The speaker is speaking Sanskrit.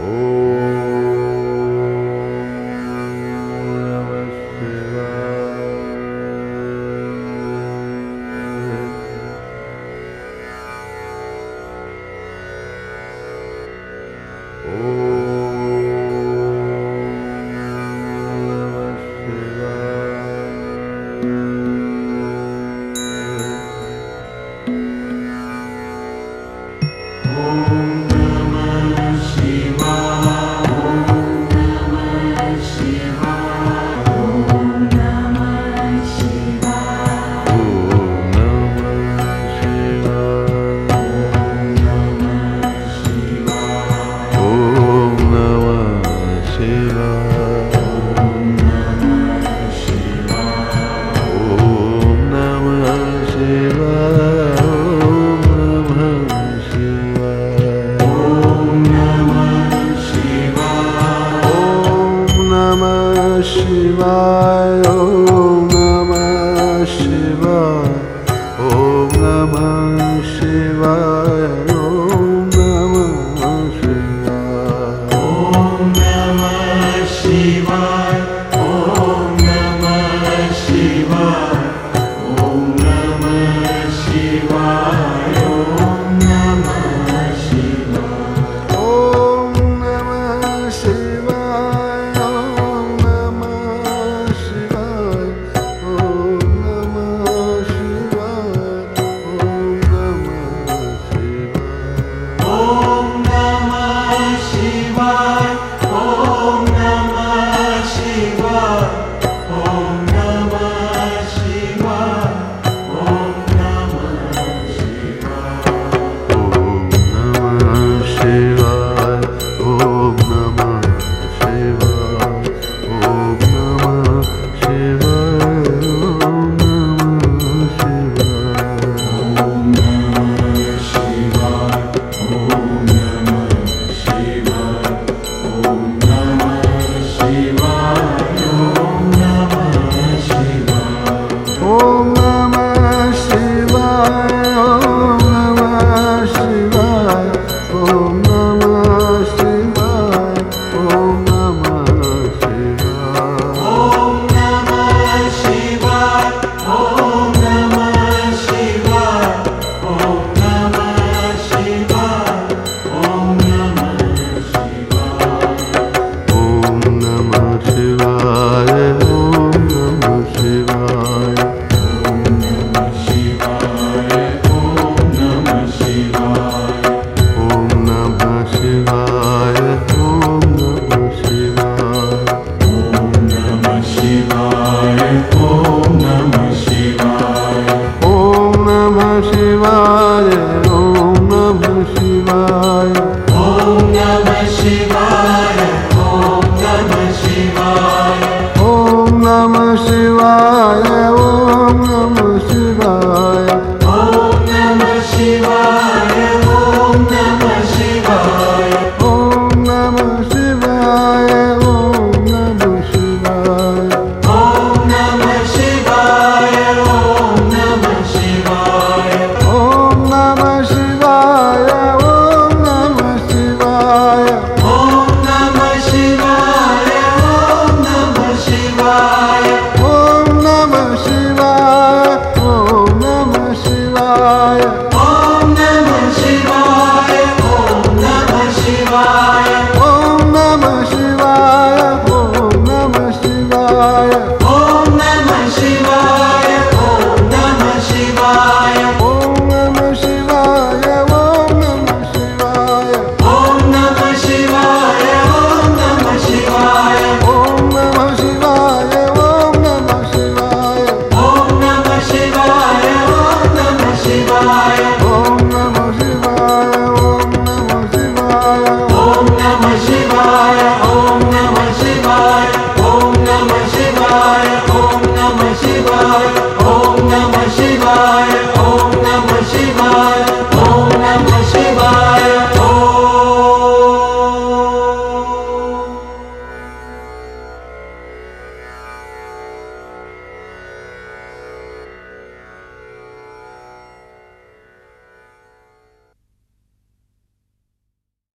शिवाय नमः शिवाय Bye. नमः